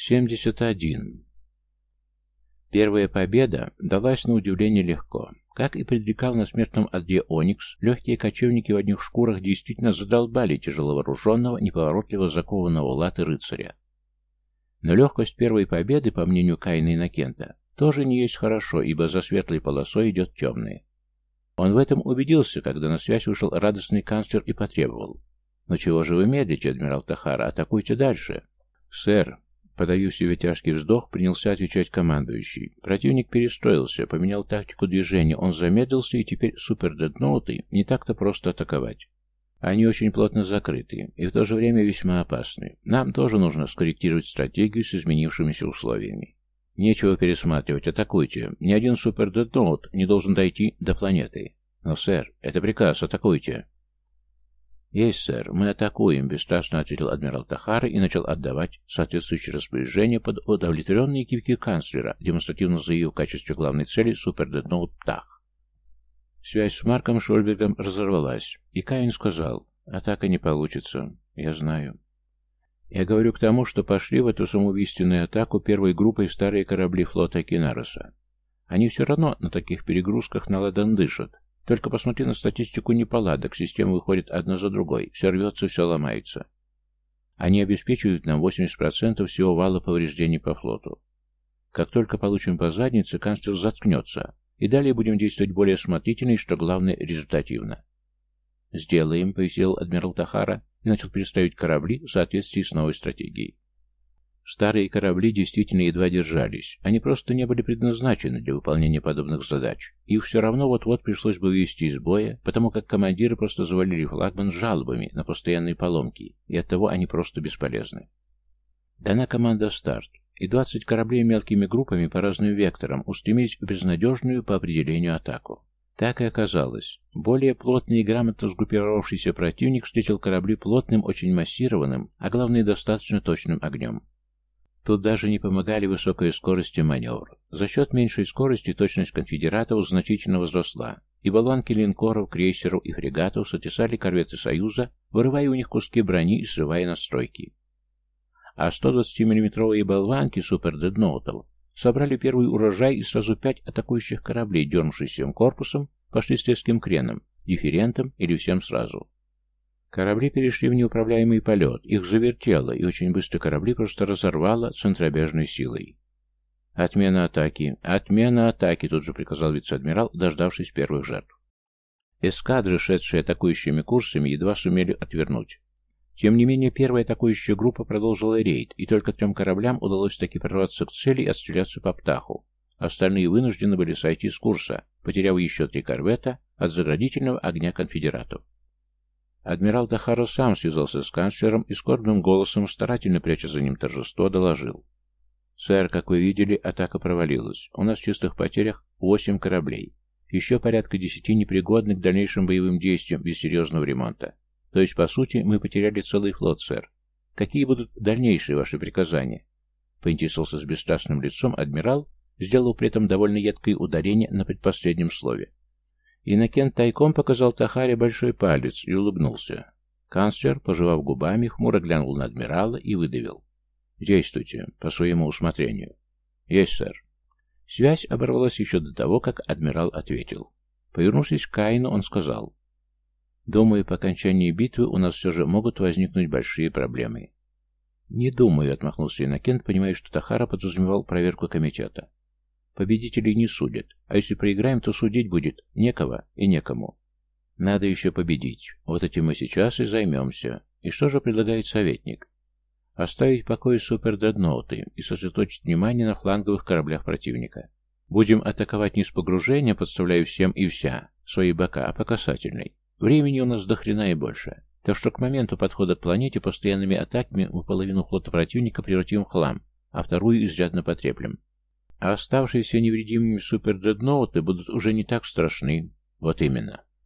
71. Первая победа далась на удивление легко. Как и предрекал на смертном одре Оникс, легкие кочевники в одних шкурах действительно задолбали тяжеловооруженного, неповоротливо закованного латы рыцаря. Но легкость первой победы, по мнению Каина и Накента, тоже не есть хорошо, ибо за светлой полосой идет темная. Он в этом убедился, когда на связь вышел радостный канцлер и потребовал. «Ну чего же вы медлите, адмирал Тахара? Атакуйте дальше!» «Сэр, Подавив себе тяжкий вздох, принялся отвечать командующий. Противник перестроился, поменял тактику движения, он замедлился, и теперь супердедноуты не так-то просто атаковать. Они очень плотно закрыты и в то же время весьма опасны. Нам тоже нужно скорректировать стратегию с изменившимися условиями. Нечего пересматривать, атакуйте. Ни один супердедноут не должен дойти до планеты. Но, сэр, это приказ, атакуйте. «Есть, сэр, мы атакуем», — бесстрастно ответил адмирал Тахара и начал отдавать соответствующие распоряжения под удовлетворенные кивки канцлера, демонстративно заявив в качестве главной цели супердедноут Птах. Связь с Марком Шольбергом разорвалась, и Каин сказал, «Атака не получится, я знаю». Я говорю к тому, что пошли в эту самоубийственную атаку первой группой старые корабли флота Кинароса. Они все равно на таких перегрузках на ладан дышат, только посмотри на статистику неполадок, система выходит одна за другой, все рвется, все ломается. Они обеспечивают нам 80% всего вала повреждений по флоту. Как только получим по заднице, канцлер заткнется, и далее будем действовать более осмотрительно и, что главное, результативно. «Сделаем», — повесил адмирал Тахара и начал переставить корабли в соответствии с новой стратегией. Старые корабли действительно едва держались. Они просто не были предназначены для выполнения подобных задач. Их все равно вот-вот пришлось бы вывести из боя, потому как командиры просто завалили флагман жалобами на постоянные поломки, и оттого они просто бесполезны. Дана команда «Старт», и 20 кораблей мелкими группами по разным векторам устремились в безнадежную по определению атаку. Так и оказалось. Более плотный и грамотно сгруппировавшийся противник встретил корабли плотным, очень массированным, а главное достаточно точным огнем. Тут даже не помогали высокая скорость и маневр. За счет меньшей скорости точность конфедератов значительно возросла, и болванки линкоров, крейсеров и фрегатов сотрясали корветы Союза, вырывая у них куски брони и срывая настройки. А 120-миллиметровые болванки супердедноутов собрали первый урожай и сразу пять атакующих кораблей, дернувшись всем корпусом, пошли с резким креном, дифферентом или всем сразу. Корабли перешли в неуправляемый полет, их завертело, и очень быстро корабли просто разорвало центробежной силой. «Отмена атаки! Отмена атаки!» тут же приказал вице-адмирал, дождавшись первых жертв. Эскадры, шедшие атакующими курсами, едва сумели отвернуть. Тем не менее, первая атакующая группа продолжила рейд, и только трем кораблям удалось таки прорваться к цели и отстреляться по птаху. Остальные вынуждены были сойти с курса, потеряв еще три корвета от заградительного огня конфедератов. Адмирал Тахаро сам связался с канцлером и скорбным голосом, старательно пряча за ним торжество, доложил. «Сэр, как вы видели, атака провалилась. У нас в чистых потерях восемь кораблей. Еще порядка десяти непригодных к дальнейшим боевым действиям без серьезного ремонта. То есть, по сути, мы потеряли целый флот, сэр. Какие будут дальнейшие ваши приказания?» Поинтересовался с бесстрастным лицом адмирал, сделал при этом довольно едкое ударение на предпоследнем слове. Иннокент тайком показал Тахаре большой палец и улыбнулся. Канцлер, пожевав губами, хмуро глянул на адмирала и выдавил. «Действуйте, по своему усмотрению». «Есть, сэр». Связь оборвалась еще до того, как адмирал ответил. Повернувшись к Каину, он сказал. «Думаю, по окончании битвы у нас все же могут возникнуть большие проблемы». «Не думаю», — отмахнулся Иннокент, понимая, что Тахара подразумевал проверку комитета. Победителей не судят, а если проиграем, то судить будет некого и некому. Надо еще победить. Вот этим мы сейчас и займемся. И что же предлагает советник? Оставить в покое супердредноуты и сосредоточить внимание на фланговых кораблях противника. Будем атаковать не с погружения, подставляя всем и вся, свои бока, а по касательной. Времени у нас до хрена и больше. Так что к моменту подхода к планете постоянными атаками мы половину флота противника превратим в хлам, а вторую изрядно потреплем. А оставшиеся невредимыми супердредноуты будут уже не так страшны. Вот именно.